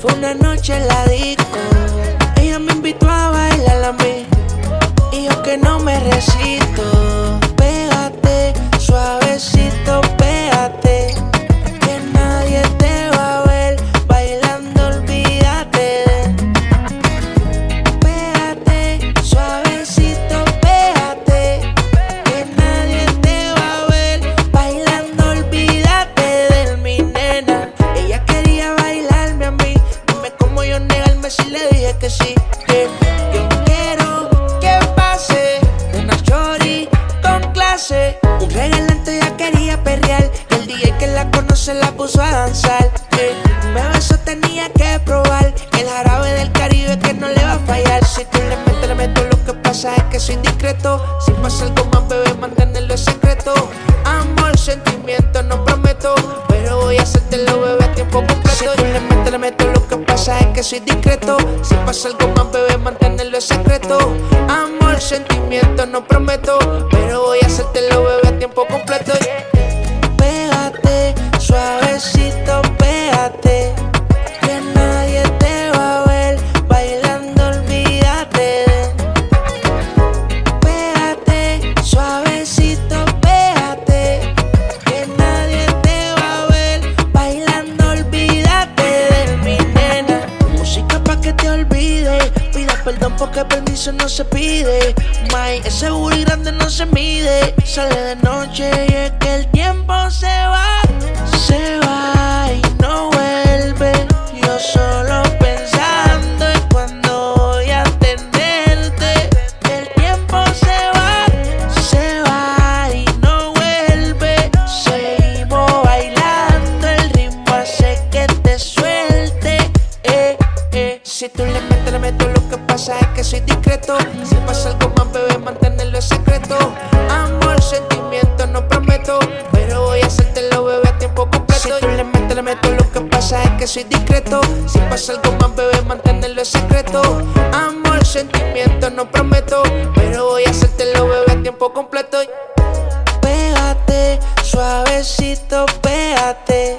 Fue una noche en la disco. Ella me invitó a bailar a mí. Y yo que no me resisto. DJ que la conoce la puso a danzar. Que me besó tenía que probar. El jarabe del Caribe que no le va a fallar. Si tú le metes, le meto. Lo que pasa es que soy discreto. Si pasa algo más, bebé, mantenerlo en secreto. Amor, sentimiento, no prometo. Pero voy a hacértelo, bebé, a tiempo completo. Si tú le metes, le meto. Lo que pasa es que soy discreto. Si pasa algo más, bebé, mantenerlo en secreto. Amor, sentimiento, no prometo. Pero voy a hacértelo, bebé, a tiempo completo. Olvide. Pida perdón porque permiso no se pide. May, ese booty grande no se mide. Sale de noche y es que el tiempo se va, se va y no vuelve. Yo solo pensando en cuando voy a tenerte. El tiempo se va, se va y no vuelve. Seguimos bailando, el ritmo hace que te suelte. Eh, eh. Si tú le que soy discreto. Si pasa algo más, bebé, mantenerlo en secreto. Amor, sentimiento, no prometo. Pero voy a hacértelo, bebé, a tiempo completo. Si tú le metes, le meto. Lo que pasa es que soy discreto. Si pasa algo más, bebé, mantenerlo en secreto. Amor, sentimiento, no prometo. Pero voy a hacértelo, bebé, a tiempo completo. Pégate, suavecito, pégate.